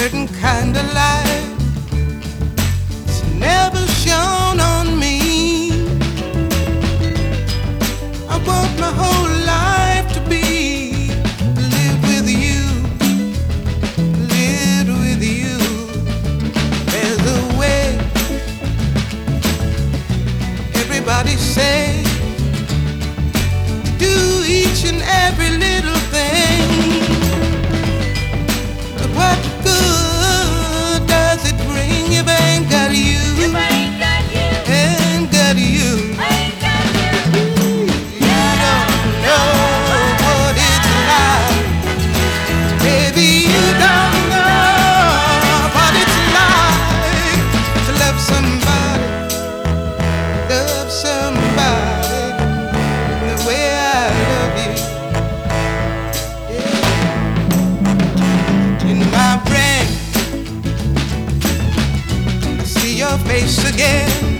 certain kind of light. Face again.